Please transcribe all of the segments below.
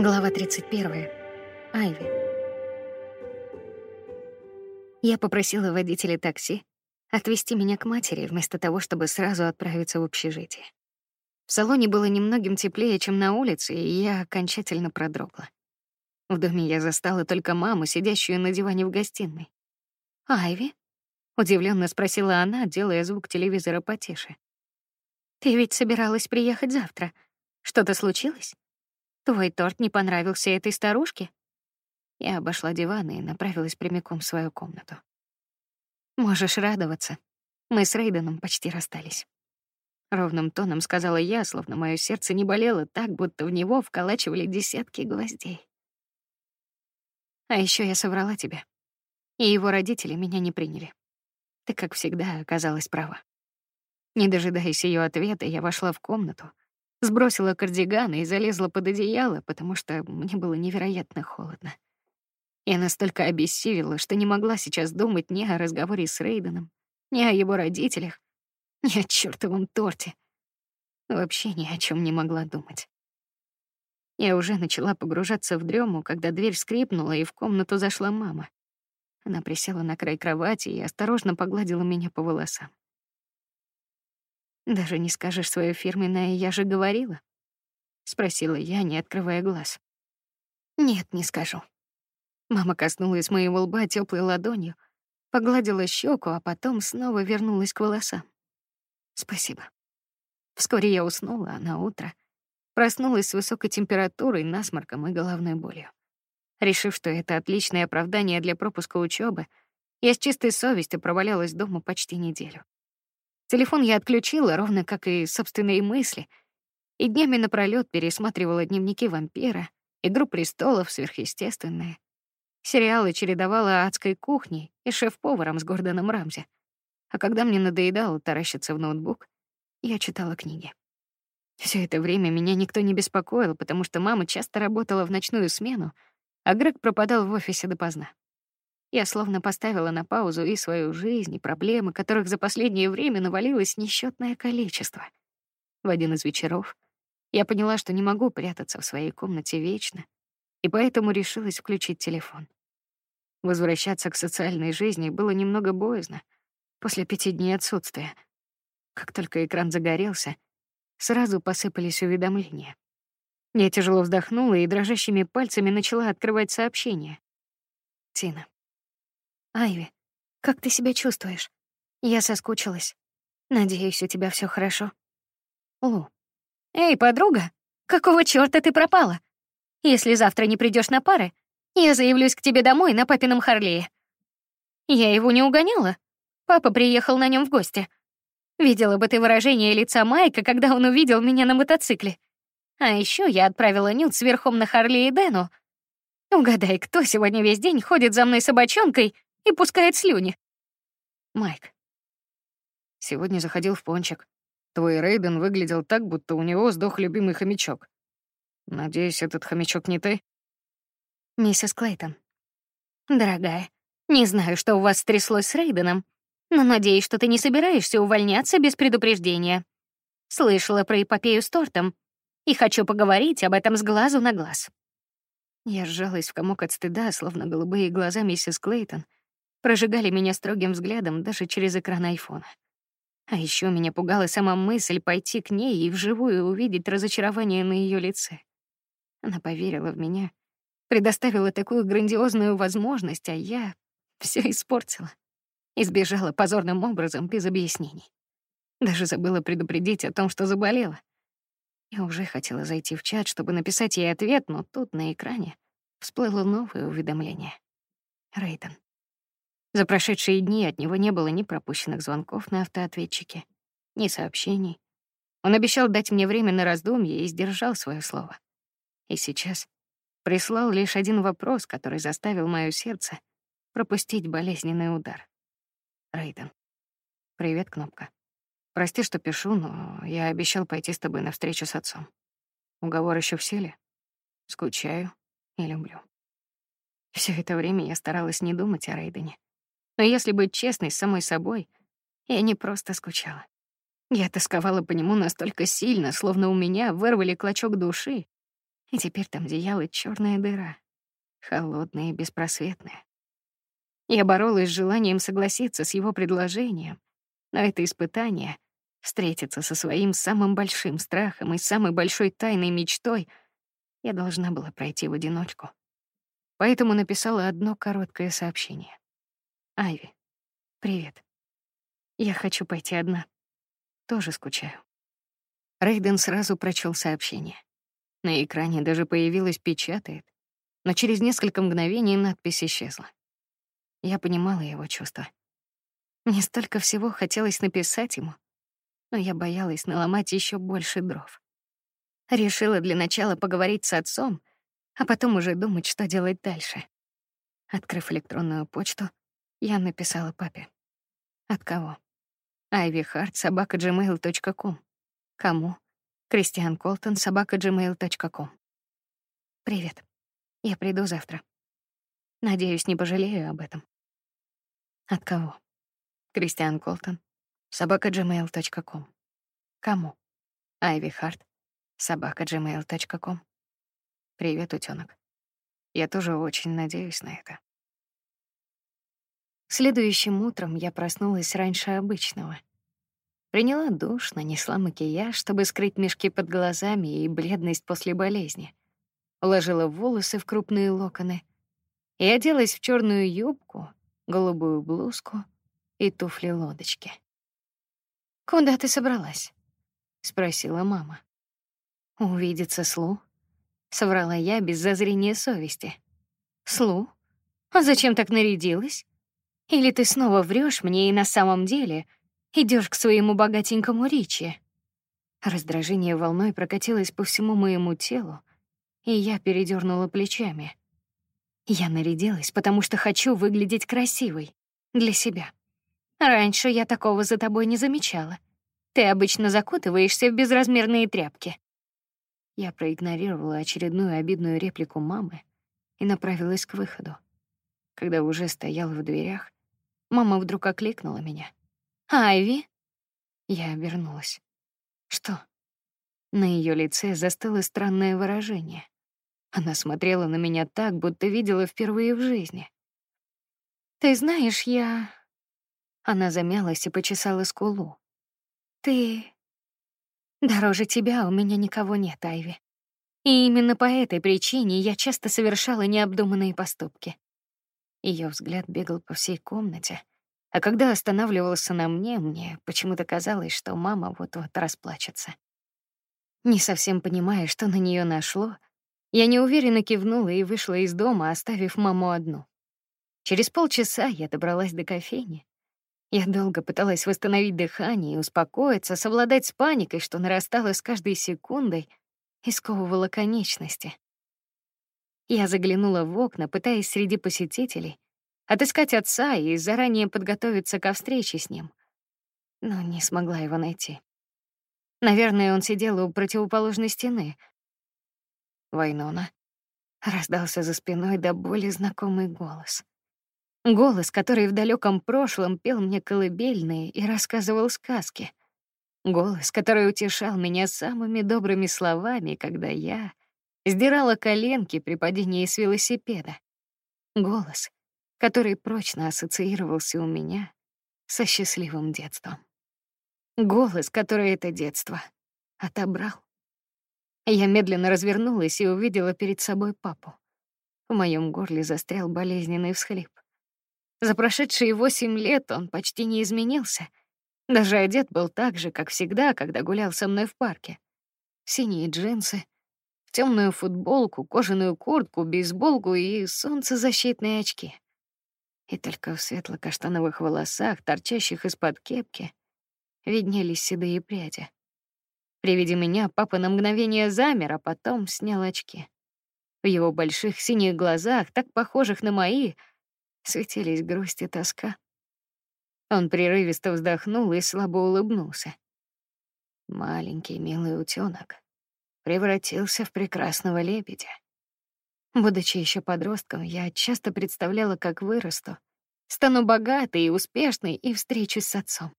Глава 31. Айви. Я попросила водителя такси отвезти меня к матери, вместо того, чтобы сразу отправиться в общежитие. В салоне было немногим теплее, чем на улице, и я окончательно продрогла. В доме я застала только маму, сидящую на диване в гостиной. «Айви?» — удивленно спросила она, делая звук телевизора потише. «Ты ведь собиралась приехать завтра. Что-то случилось? Твой торт не понравился этой старушке?» Я обошла диван и направилась прямиком в свою комнату. «Можешь радоваться. Мы с Рейденом почти расстались». Ровным тоном сказала я, словно мое сердце не болело так, будто в него вколачивали десятки гвоздей. А еще я соврала тебе. И его родители меня не приняли. Ты, как всегда, оказалась права. Не дожидаясь ее ответа, я вошла в комнату, сбросила кардиган и залезла под одеяло, потому что мне было невероятно холодно. Я настолько обессилила, что не могла сейчас думать ни о разговоре с Рейденом, ни о его родителях, ни о чёртовом торте. Вообще ни о чем не могла думать. Я уже начала погружаться в дрему, когда дверь скрипнула, и в комнату зашла мама. Она присела на край кровати и осторожно погладила меня по волосам. Даже не скажешь свое фирменное «я же говорила», — спросила я, не открывая глаз. Нет, не скажу. Мама коснулась моего лба теплой ладонью, погладила щеку, а потом снова вернулась к волосам. Спасибо. Вскоре я уснула, а на утро Проснулась с высокой температурой, насморком и головной болью. Решив, что это отличное оправдание для пропуска учебы, я с чистой совестью провалялась дома почти неделю. Телефон я отключила, ровно как и собственные мысли, и днями напролёт пересматривала дневники вампира, «Игру престолов», сверхъестественное. Сериалы чередовала адской кухней и шеф-поваром с Гордоном Рамзи. А когда мне надоедало таращиться в ноутбук, я читала книги. Все это время меня никто не беспокоил, потому что мама часто работала в ночную смену, а Грег пропадал в офисе допоздна. Я словно поставила на паузу и свою жизнь, и проблемы, которых за последнее время навалилось несчетное количество. В один из вечеров я поняла, что не могу прятаться в своей комнате вечно, и поэтому решилась включить телефон. Возвращаться к социальной жизни было немного боязно после пяти дней отсутствия. Как только экран загорелся, сразу посыпались уведомления. Я тяжело вздохнула и дрожащими пальцами начала открывать сообщение. Тина. Айви, как ты себя чувствуешь? Я соскучилась. Надеюсь, у тебя все хорошо. Лу. Эй, подруга, какого чёрта ты пропала? Если завтра не придешь на пары, я заявлюсь к тебе домой на папином Харлее. Я его не угоняла. Папа приехал на нем в гости. Видела бы ты выражение лица Майка, когда он увидел меня на мотоцикле. А еще я отправила Нют сверхом на Харли и Дэну. Угадай, кто сегодня весь день ходит за мной собачонкой и пускает слюни? Майк. Сегодня заходил в пончик. Твой Рейден выглядел так, будто у него сдох любимый хомячок. Надеюсь, этот хомячок не ты? Миссис Клейтон. Дорогая, не знаю, что у вас стряслось с Рейденом, но надеюсь, что ты не собираешься увольняться без предупреждения. Слышала про эпопею с тортом и хочу поговорить об этом с глазу на глаз. Я сжалась в комок от стыда, словно голубые глаза миссис Клейтон прожигали меня строгим взглядом даже через экран айфона. А еще меня пугала сама мысль пойти к ней и вживую увидеть разочарование на ее лице. Она поверила в меня, предоставила такую грандиозную возможность, а я все испортила и сбежала позорным образом без объяснений. Даже забыла предупредить о том, что заболела. Я уже хотела зайти в чат, чтобы написать ей ответ, но тут на экране всплыло новое уведомление. Рейден. За прошедшие дни от него не было ни пропущенных звонков на автоответчике, ни сообщений. Он обещал дать мне время на раздумье и сдержал свое слово. И сейчас прислал лишь один вопрос, который заставил мое сердце пропустить болезненный удар. Рейден. Привет, Кнопка. Прости, что пишу, но я обещал пойти с тобой на встречу с отцом. Уговор еще в силе. Скучаю и люблю. Все это время я старалась не думать о Рейдене. Но если быть честной с самой собой, я не просто скучала. Я тосковала по нему настолько сильно, словно у меня вырвали клочок души И теперь там зияла черная дыра, холодная и беспросветная. Я боролась с желанием согласиться с его предложением, но это испытание — встретиться со своим самым большим страхом и самой большой тайной мечтой — я должна была пройти в одиночку. Поэтому написала одно короткое сообщение. «Айви, привет. Я хочу пойти одна. Тоже скучаю». Рейден сразу прочел сообщение. На экране даже появилось «печатает», но через несколько мгновений надпись исчезла. Я понимала его чувства. Мне столько всего хотелось написать ему, но я боялась наломать еще больше дров. Решила для начала поговорить с отцом, а потом уже думать, что делать дальше. Открыв электронную почту, я написала папе. От кого? ivyhart@gmail.com. Кому? Кристиан Колтон собака.gmail.com. Привет. Я приду завтра. Надеюсь, не пожалею об этом. От кого? Кристиан Колтон. Собака gmail.com. Кому? Айви Харт. Собака gmail.com. Привет, утёнок. Я тоже очень надеюсь на это. Следующим утром я проснулась раньше обычного. Приняла душ, нанесла макияж, чтобы скрыть мешки под глазами и бледность после болезни. Уложила волосы в крупные локоны — и оделась в черную юбку, голубую блузку и туфли-лодочки. «Куда ты собралась?» — спросила мама. «Увидеться с Лу?» — соврала я без зазрения совести. «Слу? А зачем так нарядилась? Или ты снова врешь мне и на самом деле идешь к своему богатенькому Ричи?» Раздражение волной прокатилось по всему моему телу, и я передернула плечами. Я нарядилась, потому что хочу выглядеть красивой. Для себя. Раньше я такого за тобой не замечала. Ты обычно закутываешься в безразмерные тряпки. Я проигнорировала очередную обидную реплику мамы и направилась к выходу. Когда уже стояла в дверях, мама вдруг окликнула меня. «Айви?» Я обернулась. «Что?» На ее лице застыло странное выражение. Она смотрела на меня так, будто видела впервые в жизни. «Ты знаешь, я...» Она замялась и почесала скулу. «Ты... Дороже тебя у меня никого нет, Айви. И именно по этой причине я часто совершала необдуманные поступки». Ее взгляд бегал по всей комнате, а когда останавливался на мне, мне почему-то казалось, что мама вот-вот расплачется. Не совсем понимая, что на нее нашло, я неуверенно кивнула и вышла из дома, оставив маму одну. Через полчаса я добралась до кофейни. Я долго пыталась восстановить дыхание и успокоиться, совладать с паникой, что нарастала с каждой секундой и сковывала конечности. Я заглянула в окна, пытаясь среди посетителей отыскать отца и заранее подготовиться ко встрече с ним, но не смогла его найти. Наверное, он сидел у противоположной стены, Вайнона. Раздался за спиной до боли знакомый голос. Голос, который в далеком прошлом пел мне колыбельные и рассказывал сказки. Голос, который утешал меня самыми добрыми словами, когда я сдирала коленки при падении с велосипеда. Голос, который прочно ассоциировался у меня со счастливым детством. Голос, который это детство отобрал. Я медленно развернулась и увидела перед собой папу. В моем горле застрял болезненный всхлип. За прошедшие восемь лет он почти не изменился. Даже одет был так же, как всегда, когда гулял со мной в парке. Синие джинсы, темную футболку, кожаную куртку, бейсболку и солнцезащитные очки. И только в светло-каштановых волосах, торчащих из-под кепки, виднелись седые пряди. При виде меня папа на мгновение замер, а потом снял очки. В его больших синих глазах, так похожих на мои, светились грусть и тоска. Он прерывисто вздохнул и слабо улыбнулся. Маленький милый утёнок превратился в прекрасного лебедя. Будучи еще подростком, я часто представляла, как вырасту, стану богатой и успешной и встречусь с отцом.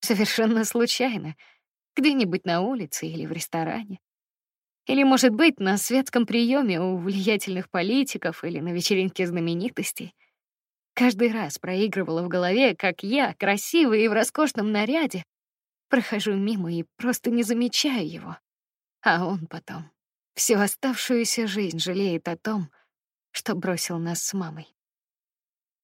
Совершенно случайно — где-нибудь на улице или в ресторане. Или, может быть, на светском приеме у влиятельных политиков или на вечеринке знаменитостей. Каждый раз проигрывала в голове, как я, красивая и в роскошном наряде, прохожу мимо и просто не замечаю его. А он потом всю оставшуюся жизнь жалеет о том, что бросил нас с мамой.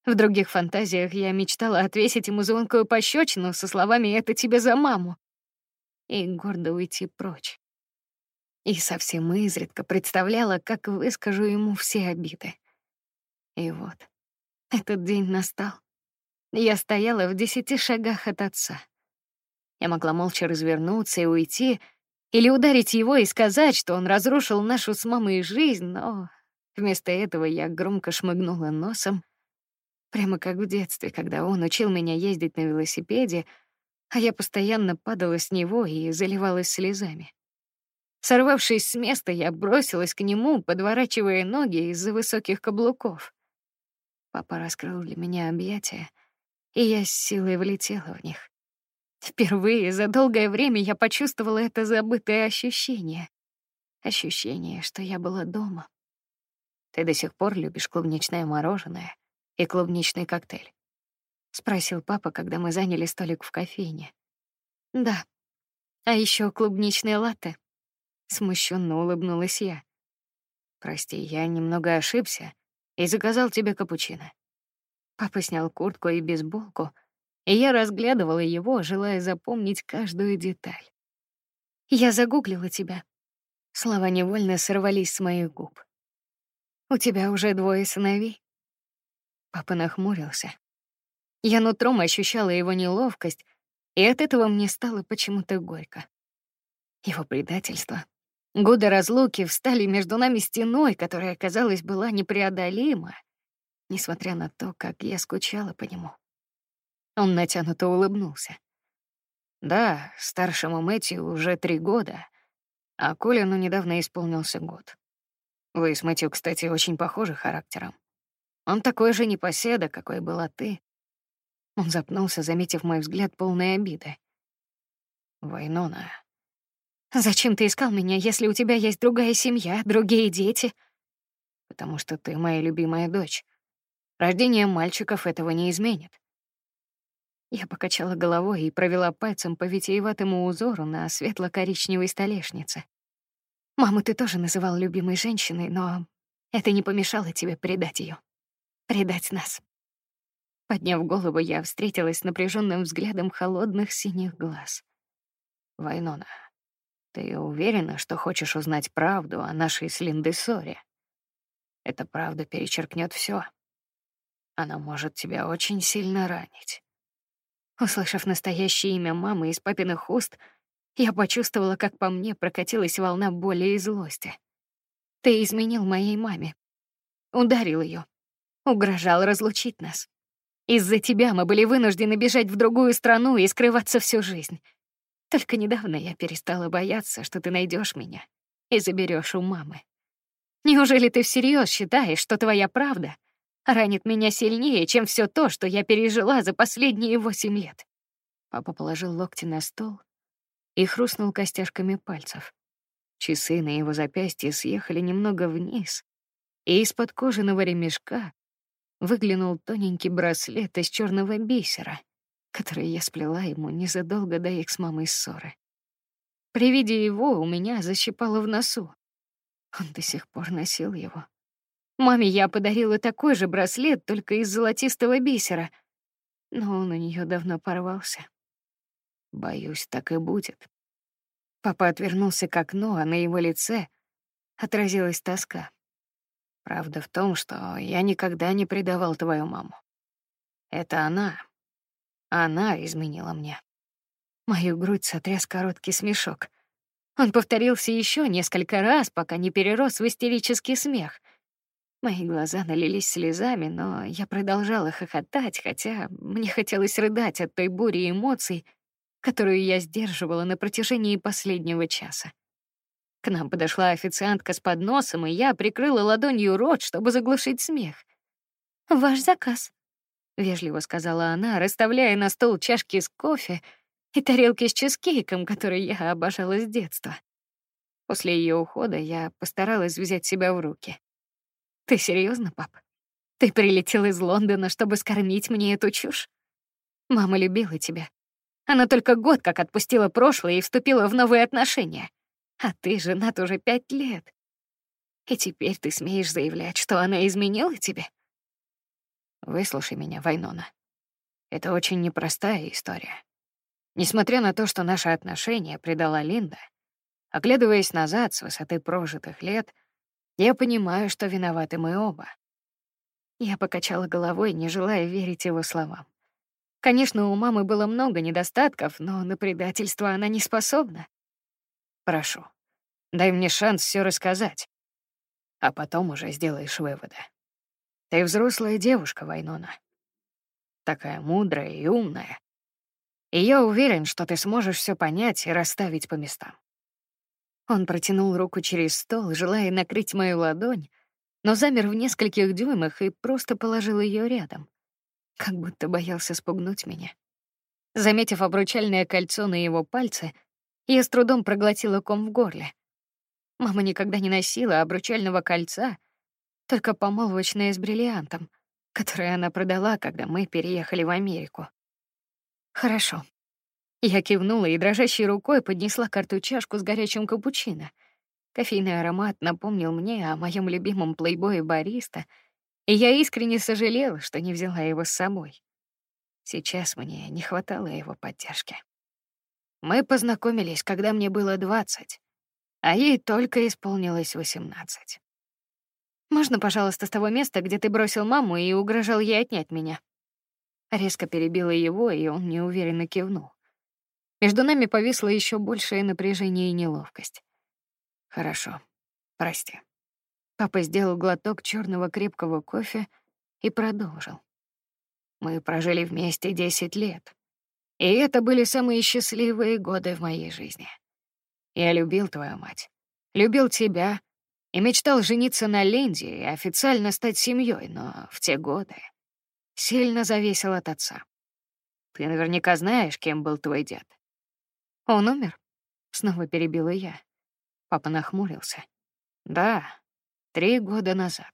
В других фантазиях я мечтала отвесить ему звонкую пощечину со словами «это тебе за маму» и гордо уйти прочь. И совсем изредка представляла, как выскажу ему все обиды. И вот, этот день настал. Я стояла в десяти шагах от отца. Я могла молча развернуться и уйти, или ударить его и сказать, что он разрушил нашу с мамой жизнь, но вместо этого я громко шмыгнула носом, прямо как в детстве, когда он учил меня ездить на велосипеде, а я постоянно падала с него и заливалась слезами. Сорвавшись с места, я бросилась к нему, подворачивая ноги из-за высоких каблуков. Папа раскрыл для меня объятия, и я с силой влетела в них. Впервые за долгое время я почувствовала это забытое ощущение. Ощущение, что я была дома. Ты до сих пор любишь клубничное мороженое и клубничный коктейль? спросил папа, когда мы заняли столик в кофейне. Да. А еще клубничное латте. Смущенно улыбнулась я. Прости, я немного ошибся и заказал тебе капучино. Папа снял куртку и бейсболку, и я разглядывала его, желая запомнить каждую деталь. Я загуглила тебя. Слова невольно сорвались с моих губ. У тебя уже двое сыновей. Папа нахмурился. Я нутром ощущала его неловкость, и от этого мне стало почему-то горько. Его предательство. Годы разлуки встали между нами стеной, которая, казалось, была непреодолима, несмотря на то, как я скучала по нему. Он натянуто улыбнулся. Да, старшему Мэтью уже три года, а Колину недавно исполнился год. Вы с Мэтью, кстати, очень похожи характером. Он такой же непоседа, какой была ты. Он запнулся, заметив мой взгляд полной обиды. Вайнона. Зачем ты искал меня, если у тебя есть другая семья, другие дети? Потому что ты моя любимая дочь. Рождение мальчиков этого не изменит. Я покачала головой и провела пальцем по витиеватому узору на светло-коричневой столешнице. Маму ты тоже называл любимой женщиной, но это не помешало тебе предать ее, предать нас. Подняв голову, я встретилась с напряженным взглядом холодных синих глаз. Вайнона, ты уверена, что хочешь узнать правду о нашей с Линдой ссоре? Эта правда перечеркнет все. Она может тебя очень сильно ранить. Услышав настоящее имя мамы из папиных уст, я почувствовала, как по мне прокатилась волна боли и злости. Ты изменил моей маме. Ударил ее, Угрожал разлучить нас. Из-за тебя мы были вынуждены бежать в другую страну и скрываться всю жизнь. Только недавно я перестала бояться, что ты найдешь меня и заберешь у мамы. Неужели ты всерьез считаешь, что твоя правда ранит меня сильнее, чем все то, что я пережила за последние восемь лет. Папа положил локти на стол и хрустнул костяшками пальцев. Часы на его запястье съехали немного вниз, и из-под кожаного ремешка выглянул тоненький браслет из черного бисера, который я сплела ему незадолго до их с мамой ссоры. При виде его у меня защипало в носу. Он до сих пор носил его. Маме я подарила такой же браслет, только из золотистого бисера, но он у нее давно порвался. Боюсь, так и будет. Папа отвернулся к окну, а на его лице отразилась тоска. Правда в том, что я никогда не предавал твою маму. Это она. Она изменила мне. Мою грудь сотряс короткий смешок. Он повторился еще несколько раз, пока не перерос в истерический смех — Мои глаза налились слезами, но я продолжала хохотать, хотя мне хотелось рыдать от той бури эмоций, которую я сдерживала на протяжении последнего часа. К нам подошла официантка с подносом, и я прикрыла ладонью рот, чтобы заглушить смех. «Ваш заказ», — вежливо сказала она, расставляя на стол чашки с кофе и тарелки с чизкейком, которые я обожала с детства. После ее ухода я постаралась взять себя в руки. Ты серьезно, пап? Ты прилетел из Лондона, чтобы скормить мне эту чушь? Мама любила тебя. Она только год как отпустила прошлое и вступила в новые отношения. А ты женат уже пять лет. И теперь ты смеешь заявлять, что она изменила тебе? Выслушай меня, Вайнона. Это очень непростая история. Несмотря на то, что наши отношения предала Линда, Оглядываясь назад с высоты прожитых лет, я понимаю, что виноваты мы оба. Я покачала головой, не желая верить его словам. Конечно, у мамы было много недостатков, но на предательство она не способна. Прошу, дай мне шанс все рассказать, а потом уже сделаешь выводы. Ты взрослая девушка, Вайнона. Такая мудрая и умная. И я уверен, что ты сможешь все понять и расставить по местам. Он протянул руку через стол, желая накрыть мою ладонь, но замер в нескольких дюймах и просто положил ее рядом, как будто боялся спугнуть меня. Заметив обручальное кольцо на его пальце, я с трудом проглотила ком в горле. Мама никогда не носила обручального кольца, только помолвочное с бриллиантом, которое она продала, когда мы переехали в Америку. Хорошо, я кивнула и дрожащей рукой поднесла карту чашку с горячим капучино. Кофейный аромат напомнил мне о моем любимом плейбое бариста, и я искренне сожалела, что не взяла его с собой. Сейчас мне не хватало его поддержки. Мы познакомились, когда мне было двадцать, а ей только исполнилось восемнадцать. Можно, пожалуйста, с того места, где ты бросил маму и угрожал ей отнять меня? Резко перебила его, и он неуверенно кивнул. Между нами повисло еще большее напряжение и неловкость. Хорошо, прости. Папа сделал глоток черного крепкого кофе и продолжил. Мы прожили вместе десять лет, и это были самые счастливые годы в моей жизни. Я любил твою мать, любил тебя и мечтал жениться на Ленди и официально стать семьей, но в те годы сильно зависел от отца. Ты наверняка знаешь, кем был твой дед. Он умер? Снова перебила я. Папа нахмурился. Да, три года назад.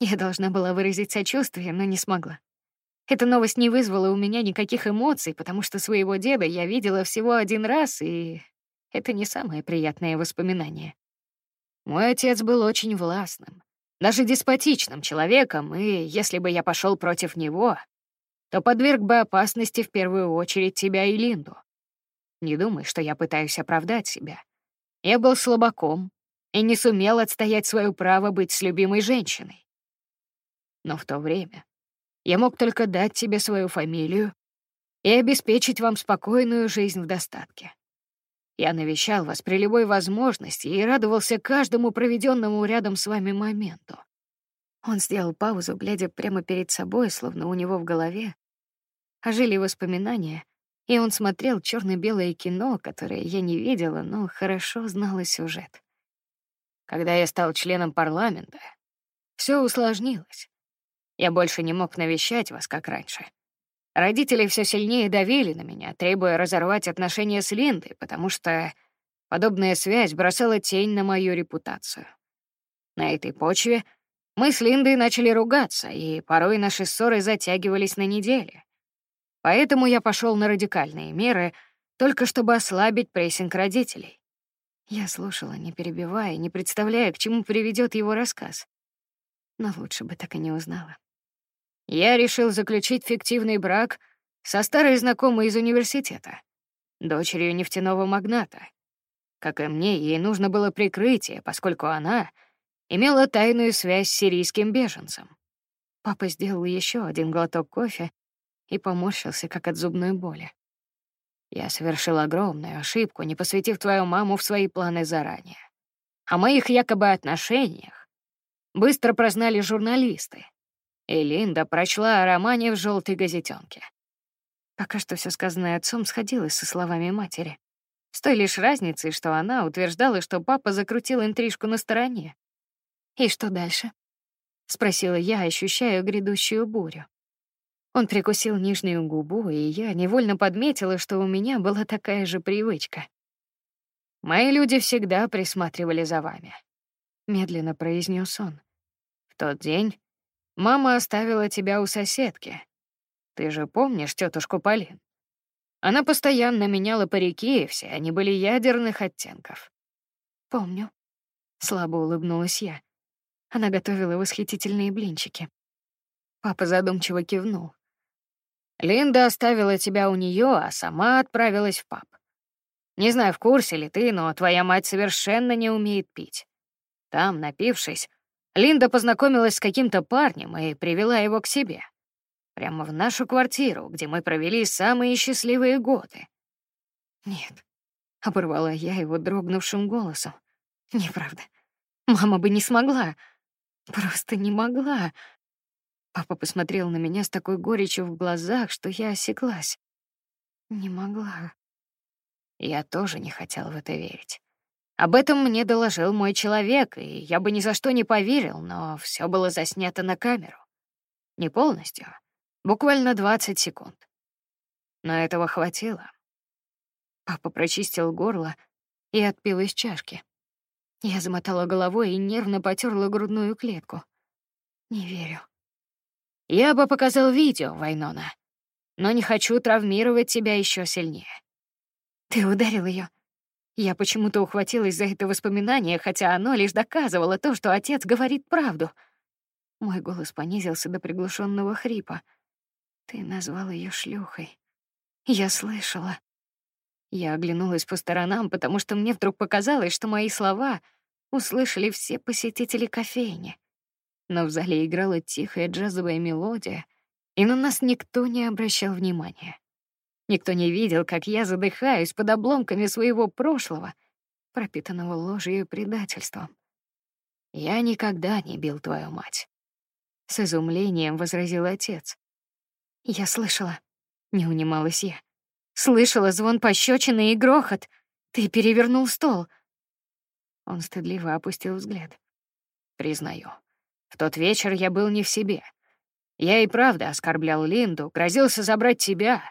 Я должна была выразить сочувствие, но не смогла. Эта новость не вызвала у меня никаких эмоций, потому что своего деда я видела всего один раз, и это не самое приятное воспоминание. Мой отец был очень властным, даже деспотичным человеком, и если бы я пошел против него, то подверг бы опасности в первую очередь тебя и Линду. Не думай, что я пытаюсь оправдать себя. Я был слабаком и не сумел отстоять свое право быть с любимой женщиной. Но в то время я мог только дать тебе свою фамилию и обеспечить вам спокойную жизнь в достатке. Я навещал вас при любой возможности и радовался каждому проведенному рядом с вами моменту. Он сделал паузу, глядя прямо перед собой, словно у него в голове ожили воспоминания, и он смотрел черно белое кино, которое я не видела, но хорошо знала сюжет. Когда я стал членом парламента, все усложнилось. Я больше не мог навещать вас, как раньше. Родители все сильнее давили на меня, требуя разорвать отношения с Линдой, потому что подобная связь бросала тень на мою репутацию. На этой почве мы с Линдой начали ругаться, и порой наши ссоры затягивались на недели. Поэтому я пошел на радикальные меры, только чтобы ослабить прессинг родителей. Я слушала, не перебивая, не представляя, к чему приведет его рассказ. Но лучше бы так и не узнала. Я решил заключить фиктивный брак со старой знакомой из университета, дочерью нефтяного магната. Как и мне, ей нужно было прикрытие, поскольку она имела тайную связь с сирийским беженцем. Папа сделал еще один глоток кофе и поморщился, как от зубной боли. Я совершил огромную ошибку, не посвятив твою маму в свои планы заранее. О моих якобы отношениях быстро прознали журналисты, и Линда прочла о романе в желтой газетенке. Пока что все сказанное отцом сходилось со словами матери. С той лишь разницей, что она утверждала, что папа закрутил интрижку на стороне. «И что дальше?» — спросила я, ощущая грядущую бурю. Он прикусил нижнюю губу, и я невольно подметила, что у меня была такая же привычка. Мои люди всегда присматривали за вами, медленно произнес он. В тот день мама оставила тебя у соседки. Ты же помнишь тетушку Полин? Она постоянно меняла парики, и все они были ядерных оттенков. Помню. Слабо улыбнулась я. Она готовила восхитительные блинчики. Папа задумчиво кивнул. Линда оставила тебя у нее, а сама отправилась в паб. Не знаю, в курсе ли ты, но твоя мать совершенно не умеет пить. Там, напившись, Линда познакомилась с каким-то парнем и привела его к себе. Прямо в нашу квартиру, где мы провели самые счастливые годы. Нет, оборвала я его дрогнувшим голосом. Неправда. Мама бы не смогла. Просто не могла. Папа посмотрел на меня с такой горечью в глазах, что я осеклась. Не могла. Я тоже не хотел в это верить. Об этом мне доложил мой человек, и я бы ни за что не поверил, но все было заснято на камеру. Не полностью, буквально 20 секунд. Но этого хватило. Папа прочистил горло и отпил из чашки. Я замотала головой и нервно потёрла грудную клетку. Не верю. Я бы показал видео, Вайнона, но не хочу травмировать тебя еще сильнее. Ты ударил ее. Я почему-то ухватилась за это воспоминание, хотя оно лишь доказывало то, что отец говорит правду. Мой голос понизился до приглушенного хрипа. Ты назвал ее шлюхой. Я слышала. Я оглянулась по сторонам, потому что мне вдруг показалось, что мои слова услышали все посетители кофейни. Но в зале играла тихая джазовая мелодия, и на нас никто не обращал внимания. Никто не видел, как я задыхаюсь под обломками своего прошлого, пропитанного ложью и предательством. Я никогда не бил твою мать. С изумлением возразил отец. Я слышала, не унималась я. Слышала звон пощечины и грохот. Ты перевернул стол. Он стыдливо опустил взгляд. Признаю, в тот вечер я был не в себе. Я и правда оскорблял Линду, грозился забрать тебя,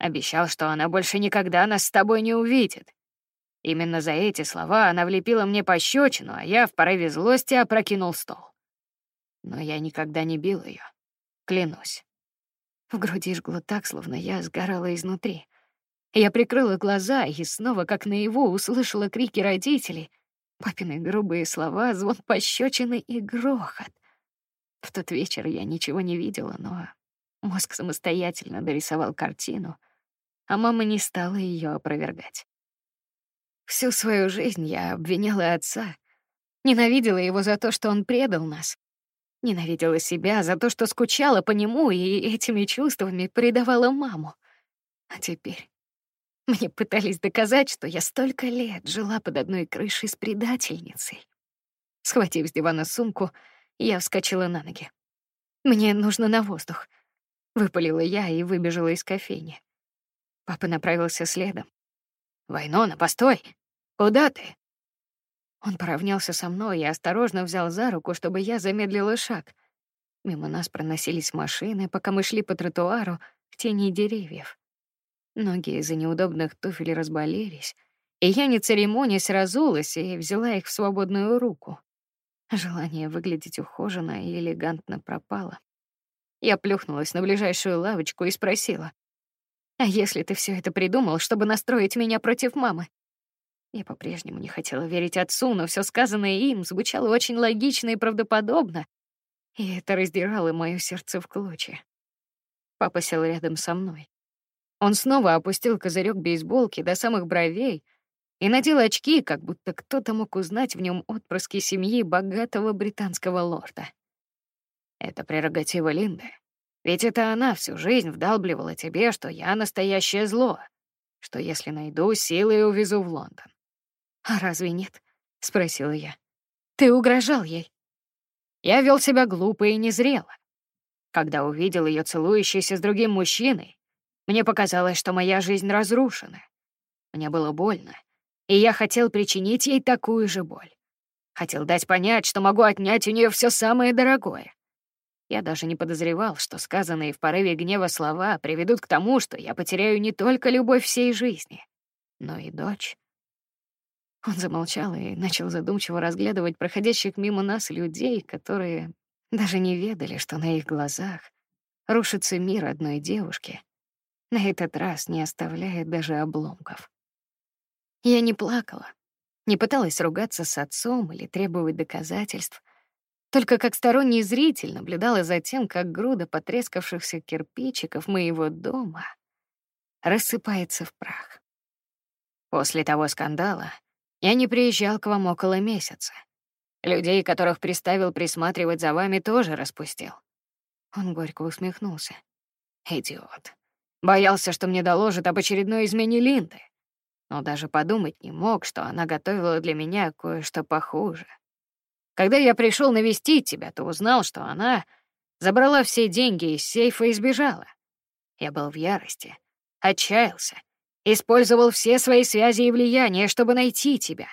Обещал, что она больше никогда нас с тобой не увидит. Именно за эти слова она влепила мне пощечину, а я в порыве злости опрокинул стол. Но я никогда не бил ее, клянусь. В груди жгло так, словно я сгорала изнутри. Я прикрыла глаза и снова, как наяву, услышала крики родителей, папины грубые слова, звон пощечины и грохот. В тот вечер я ничего не видела, но мозг самостоятельно дорисовал картину — а мама не стала ее опровергать. Всю свою жизнь я обвиняла отца, ненавидела его за то, что он предал нас, ненавидела себя за то, что скучала по нему и этими чувствами предавала маму. А теперь мне пытались доказать, что я столько лет жила под одной крышей с предательницей. Схватив с дивана сумку, я вскочила на ноги. Мне нужно на воздух, выпалила я и выбежала из кофейни. Папа направился следом. «Вайнона, постой! Куда ты?» Он поравнялся со мной и осторожно взял за руку, чтобы я замедлила шаг. Мимо нас проносились машины, пока мы шли по тротуару в тени деревьев. Ноги из-за неудобных туфель разболелись, и я, не церемонясь, разулась и взяла их в свободную руку. Желание выглядеть ухоженно и элегантно пропало. Я плюхнулась на ближайшую лавочку и спросила: а если ты все это придумал, чтобы настроить меня против мамы? Я по-прежнему не хотела верить отцу, но все сказанное им звучало очень логично и правдоподобно, и это раздирало мое сердце в клочья. Папа сел рядом со мной. Он снова опустил козырек бейсболки до самых бровей и надел очки, как будто кто-то мог узнать в нем отпрыски семьи богатого британского лорда. Это прерогатива Линды. Ведь это она всю жизнь вдалбливала тебе, что я настоящее зло, что если найду силы увезу в Лондон. А разве нет? спросила я. Ты угрожал ей. Я вел себя глупо и незрело. Когда увидел ее целующейся с другим мужчиной, мне показалось, что моя жизнь разрушена. Мне было больно, и я хотел причинить ей такую же боль. Хотел дать понять, что могу отнять у нее все самое дорогое. Я даже не подозревал, что сказанные в порыве гнева слова приведут к тому, что я потеряю не только любовь всей жизни, но и дочь. Он замолчал и начал задумчиво разглядывать проходящих мимо нас людей, которые даже не ведали, что на их глазах рушится мир одной девушки, на этот раз не оставляя даже обломков. Я не плакала, не пыталась ругаться с отцом или требовать доказательств, только как сторонний зритель наблюдала за тем, как груда потрескавшихся кирпичиков моего дома рассыпается в прах. После того скандала я не приезжал к вам около месяца. Людей, которых приставил присматривать за вами, тоже распустил. Он горько усмехнулся. Идиот. Боялся, что мне доложат об очередной измене Линды. Но даже подумать не мог, что она готовила для меня кое-что похуже. Когда я пришел навестить тебя, то узнал, что она забрала все деньги из сейфа и сбежала. Я был в ярости, отчаялся, использовал все свои связи и влияния, чтобы найти тебя.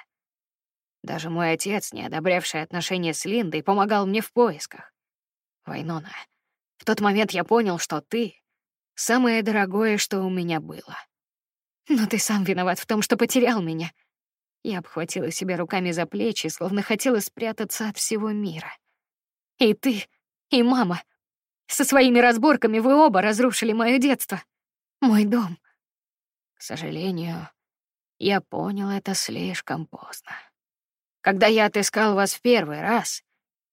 Даже мой отец, не одобрявший отношения с Линдой, помогал мне в поисках. Вайнона, в тот момент я понял, что ты — самое дорогое, что у меня было. Но ты сам виноват в том, что потерял меня — я обхватила себя руками за плечи, словно хотела спрятаться от всего мира. И ты, и мама. Со своими разборками вы оба разрушили мое детство. Мой дом. К сожалению, я понял это слишком поздно. Когда я отыскал вас в первый раз,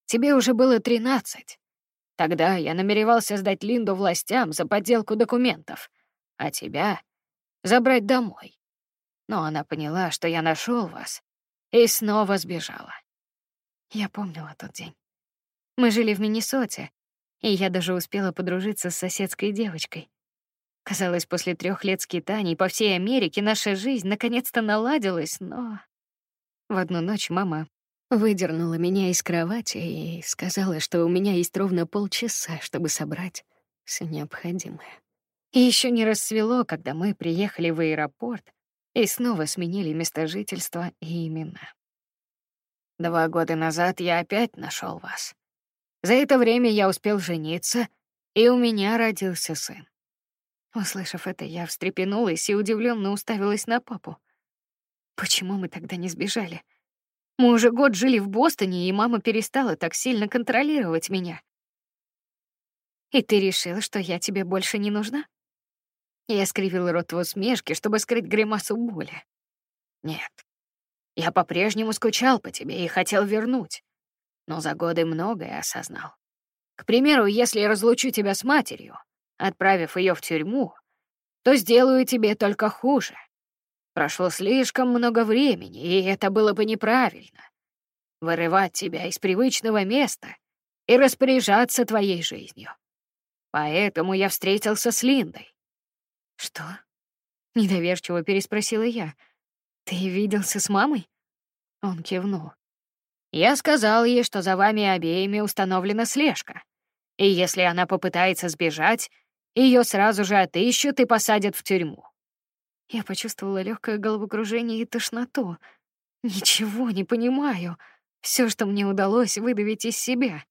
тебе уже было тринадцать. Тогда я намеревался сдать Линду властям за подделку документов, а тебя забрать домой но она поняла, что я нашел вас, и снова сбежала. Я помнила тот день. Мы жили в Миннесоте, и я даже успела подружиться с соседской девочкой. Казалось, после трех лет скитаний по всей Америке наша жизнь наконец-то наладилась, но... В одну ночь мама выдернула меня из кровати и сказала, что у меня есть ровно полчаса, чтобы собрать все необходимое. И еще не рассвело, когда мы приехали в аэропорт, и снова сменили место жительства и имена. Два года назад я опять нашел вас. За это время я успел жениться, и у меня родился сын. Услышав это, я встрепенулась и удивленно уставилась на папу. Почему мы тогда не сбежали? Мы уже год жили в Бостоне, и мама перестала так сильно контролировать меня. И ты решила, что я тебе больше не нужна? Я скривил рот в усмешке, чтобы скрыть гримасу боли. Нет. Я по-прежнему скучал по тебе и хотел вернуть. Но за годы многое осознал. К примеру, если разлучу тебя с матерью, отправив ее в тюрьму, то сделаю тебе только хуже. Прошло слишком много времени, и это было бы неправильно. Вырывать тебя из привычного места и распоряжаться твоей жизнью. Поэтому я встретился с Линдой. Что? Недоверчиво переспросила я. Ты виделся с мамой? Он кивнул. Я сказал ей, что за вами обеими установлена слежка. И если она попытается сбежать, ее сразу же отыщут и посадят в тюрьму. Я почувствовала легкое головокружение и тошноту. Ничего не понимаю. Все, что мне удалось выдавить из себя.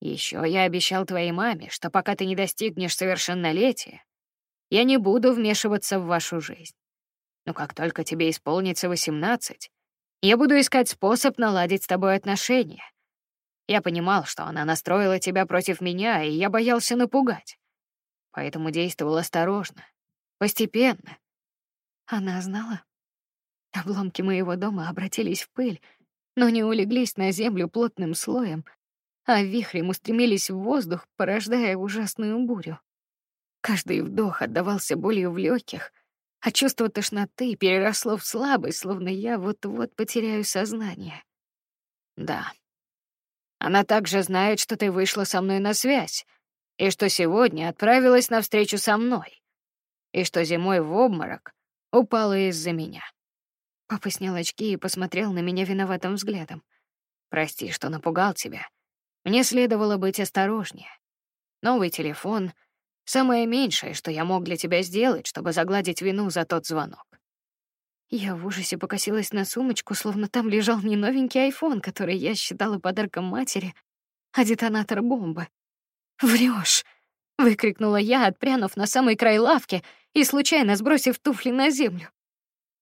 Еще я обещал твоей маме, что пока ты не достигнешь совершеннолетия, я не буду вмешиваться в вашу жизнь. Но как только тебе исполнится восемнадцать, я буду искать способ наладить с тобой отношения. Я понимал, что она настроила тебя против меня, и я боялся напугать. Поэтому действовал осторожно, постепенно. Она знала. Обломки моего дома обратились в пыль, но не улеглись на землю плотным слоем, а вихрем устремились в воздух, порождая ужасную бурю. Каждый вдох отдавался болью в легких, а чувство тошноты переросло в слабость, словно я вот-вот потеряю сознание. Да. Она также знает, что ты вышла со мной на связь, и что сегодня отправилась на встречу со мной, и что зимой в обморок упала из-за меня. Папа снял очки и посмотрел на меня виноватым взглядом. Прости, что напугал тебя. Мне следовало быть осторожнее. Новый телефон — Самое меньшее, что я мог для тебя сделать, чтобы загладить вину за тот звонок. Я в ужасе покосилась на сумочку, словно там лежал не новенький айфон, который я считала подарком матери, а детонатор бомбы. Врешь! выкрикнула я, отпрянув на самый край лавки и случайно сбросив туфли на землю.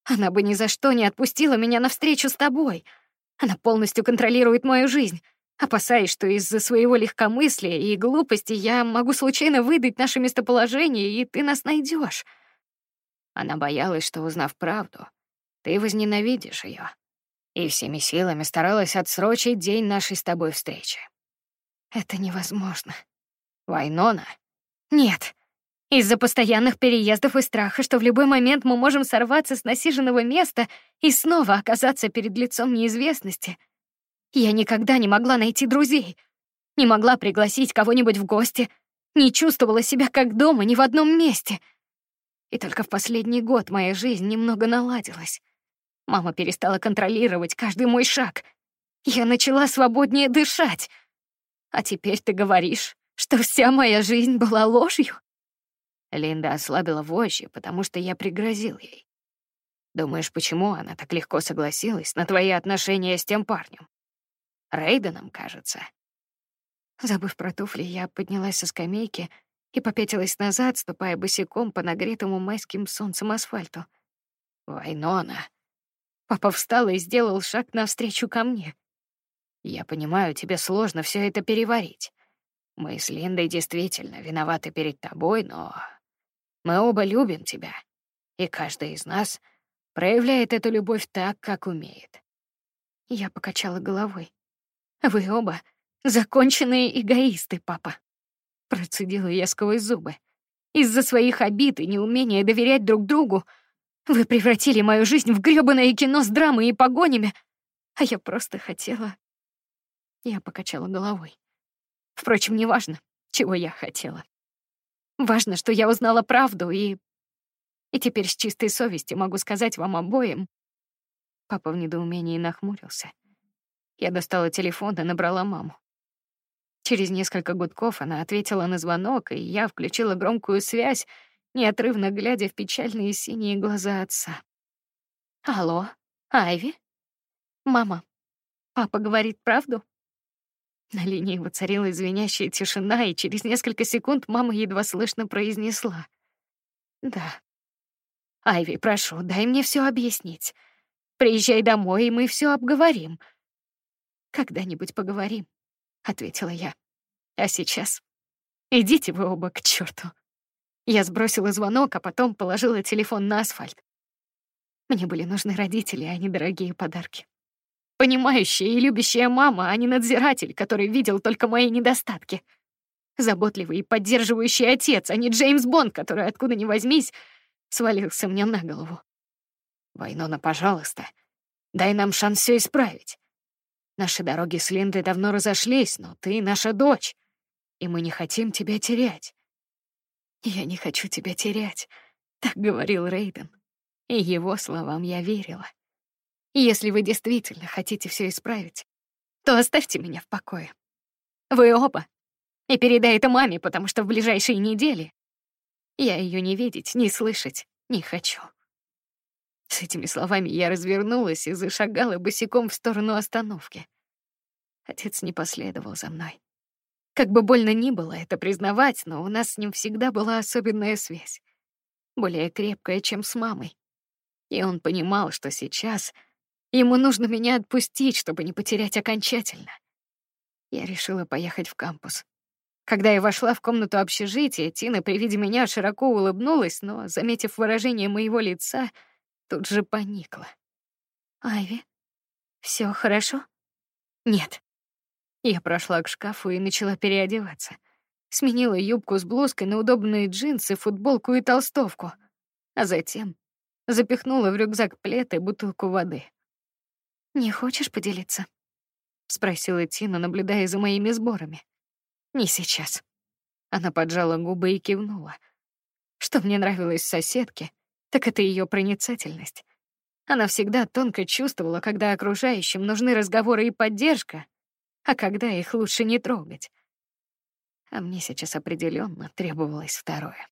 Она бы ни за что не отпустила меня навстречу с тобой. Она полностью контролирует мою жизнь, опасаясь, что из-за своего легкомыслия и глупости я могу случайно выдать наше местоположение, и ты нас найдешь. Она боялась, что, узнав правду, ты возненавидишь ее, и всеми силами старалась отсрочить день нашей с тобой встречи. Это невозможно. Вайнона? Нет. Из-за постоянных переездов и страха, что в любой момент мы можем сорваться с насиженного места и снова оказаться перед лицом неизвестности. Я никогда не могла найти друзей, не могла пригласить кого-нибудь в гости, не чувствовала себя как дома ни в одном месте. И только в последний год моя жизнь немного наладилась. Мама перестала контролировать каждый мой шаг. Я начала свободнее дышать. А теперь ты говоришь, что вся моя жизнь была ложью? Линда ослабила вожжи, потому что я пригрозил ей. Думаешь, почему она так легко согласилась на твои отношения с тем парнем? Рейденом, кажется. Забыв про туфли, я поднялась со скамейки и попятилась назад, ступая босиком по нагретому майским солнцем асфальту. Вайнона. Папа встал и сделал шаг навстречу ко мне. Я понимаю, тебе сложно все это переварить. Мы с Линдой действительно виноваты перед тобой, но мы оба любим тебя, и каждый из нас проявляет эту любовь так, как умеет. Я покачала головой. Вы оба законченные эгоисты, папа. Процедила я сквозь зубы. Из-за своих обид и неумения доверять друг другу вы превратили мою жизнь в грёбаное кино с драмой и погонями, а я просто хотела я покачала головой. Впрочем, неважно, чего я хотела. Важно, что я узнала правду и... И теперь с чистой совестью могу сказать вам обоим. Папа в недоумении нахмурился. Я достала телефон и набрала маму. Через несколько гудков она ответила на звонок, и я включила громкую связь, неотрывно глядя в печальные синие глаза отца. Алло, Айви? Мама, папа говорит правду? На линии воцарилась звенящая тишина, и через несколько секунд мама едва слышно произнесла: "Да. Айви, прошу, дай мне все объяснить. Приезжай домой, и мы все обговорим. Когда-нибудь поговорим", ответила я. А сейчас идите вы оба к черту. Я сбросила звонок, а потом положила телефон на асфальт. Мне были нужны родители, а не дорогие подарки. Понимающая и любящая мама, а не надзиратель, который видел только мои недостатки. Заботливый и поддерживающий отец, а не Джеймс Бонд, который, откуда ни возьмись, свалился мне на голову. Вайнона, пожалуйста, дай нам шанс все исправить. Наши дороги с Линдой давно разошлись, но ты наша дочь, и мы не хотим тебя терять. Я не хочу тебя терять, так говорил Рейден, и его словам я верила. Если вы действительно хотите все исправить, то оставьте меня в покое. Вы оба. И передай это маме, потому что в ближайшие недели я ее не видеть, не слышать не хочу. С этими словами я развернулась и зашагала босиком в сторону остановки. Отец не последовал за мной. Как бы больно ни было это признавать, но у нас с ним всегда была особенная связь, более крепкая, чем с мамой. И он понимал, что сейчас Ему нужно меня отпустить, чтобы не потерять окончательно. Я решила поехать в кампус. Когда я вошла в комнату общежития, Тина при виде меня широко улыбнулась, но, заметив выражение моего лица, тут же поникла. Айви, все хорошо? Нет. Я прошла к шкафу и начала переодеваться. Сменила юбку с блузкой на удобные джинсы, футболку и толстовку, а затем запихнула в рюкзак плед и бутылку воды. Не хочешь поделиться? спросила Тина, наблюдая за моими сборами. Не сейчас. Она поджала губы и кивнула. Что мне нравилось в соседке, так это ее проницательность. Она всегда тонко чувствовала, когда окружающим нужны разговоры и поддержка, а когда их лучше не трогать. А мне сейчас определенно требовалось второе.